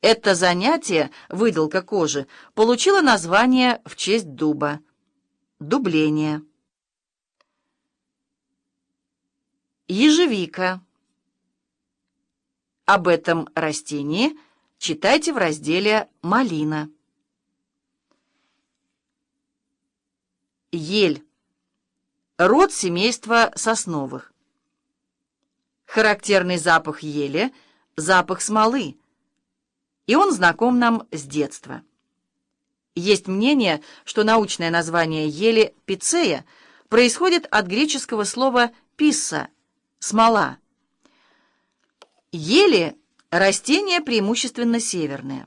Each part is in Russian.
Это занятие, выделка кожи, получило название в честь дуба – дубление. Ежевика. Об этом растении читайте в разделе «Малина». Ель. Род семейства сосновых. Характерный запах ели – запах смолы – и он знаком нам с детства. Есть мнение, что научное название ели пицея происходит от греческого слова «писса» — «смола». Ели – растения преимущественно северные.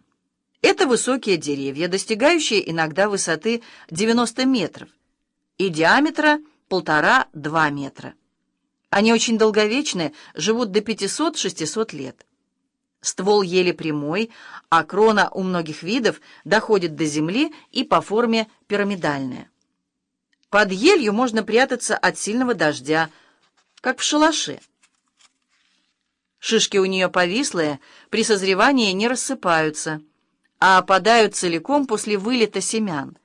Это высокие деревья, достигающие иногда высоты 90 метров и диаметра 1,5-2 метра. Они очень долговечны, живут до 500-600 лет. Ствол еле прямой, а крона у многих видов доходит до земли и по форме пирамидальная. Под елью можно прятаться от сильного дождя, как в шалаше. Шишки у нее повислые, при созревании не рассыпаются, а опадают целиком после вылета семян.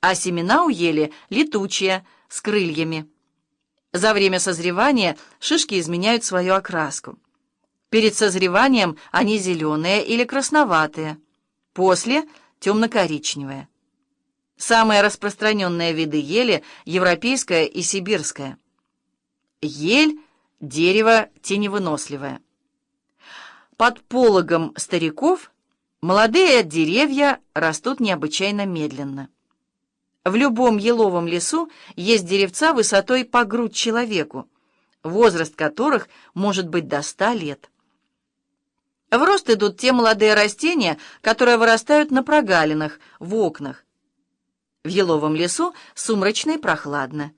А семена у ели летучие, с крыльями. За время созревания шишки изменяют свою окраску. Перед созреванием они зеленые или красноватые, после — темно-коричневые. Самые распространенные виды ели — европейская и сибирская. Ель — дерево теневыносливое. Под пологом стариков молодые деревья растут необычайно медленно. В любом еловом лесу есть деревца высотой по грудь человеку, возраст которых может быть до ста лет. В рост идут те молодые растения, которые вырастают на прогалинах, в окнах. В еловом лесу сумрачно и прохладно.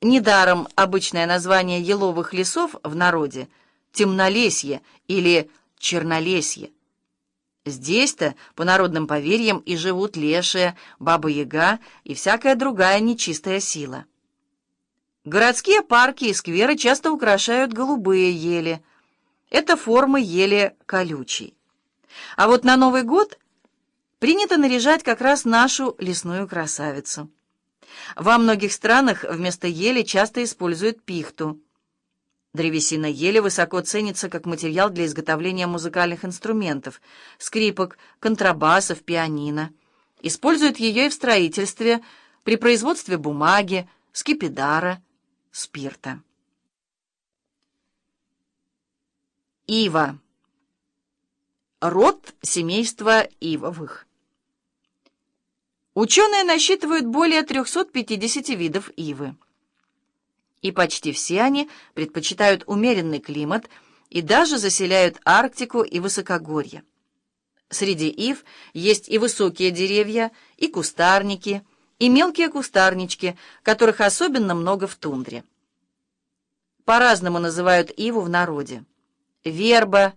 Недаром обычное название еловых лесов в народе — темнолесье или чернолесье. Здесь-то, по народным поверьям, и живут лешие, баба-яга и всякая другая нечистая сила. Городские парки и скверы часто украшают голубые ели — это формы ели колючей. А вот на Новый год принято наряжать как раз нашу лесную красавицу. Во многих странах вместо ели часто используют пихту. Древесина ели высоко ценится как материал для изготовления музыкальных инструментов, скрипок, контрабасов, пианино. Используют ее и в строительстве, при производстве бумаги, скипидара, спирта. Ива. Род семейства ивовых. Ученые насчитывают более 350 видов ивы. И почти все они предпочитают умеренный климат и даже заселяют Арктику и высокогорье. Среди ив есть и высокие деревья, и кустарники, и мелкие кустарнички, которых особенно много в тундре. По-разному называют иву в народе верба,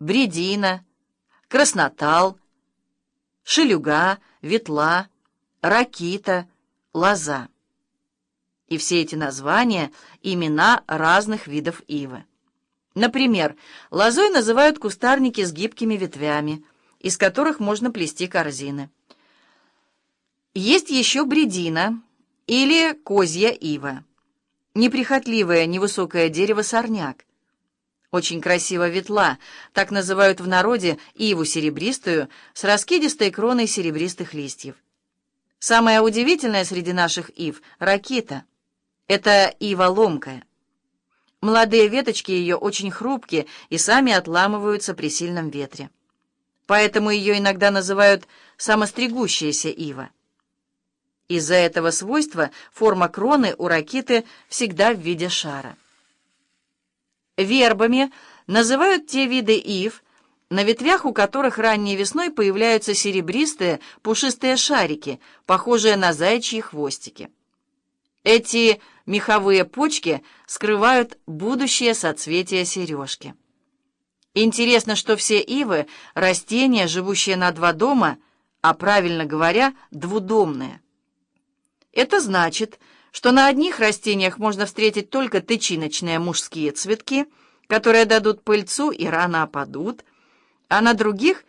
бредина, краснотал, шелюга, ветла, ракита, лоза. И все эти названия — имена разных видов ивы. Например, лозой называют кустарники с гибкими ветвями, из которых можно плести корзины. Есть еще бредина или козья ива, неприхотливое невысокое дерево-сорняк, очень красиво ветла, так называют в народе иву серебристую с раскидистой кроной серебристых листьев. Самая удивительная среди наших ив — ракита. Это ива ломкая. Молодые веточки ее очень хрупкие и сами отламываются при сильном ветре. Поэтому ее иногда называют самостригущаяся ива. Из-за этого свойства форма кроны у ракиты всегда в виде шара. Вербами называют те виды ив, на ветвях у которых ранней весной появляются серебристые пушистые шарики, похожие на заячьи хвостики. Эти меховые почки скрывают будущее соцветие сережки. Интересно, что все ивы — растения, живущие на два дома, а, правильно говоря, двудомные. Это значит, что на одних растениях можно встретить только тычиночные мужские цветки, которые дадут пыльцу и рано опадут, а на других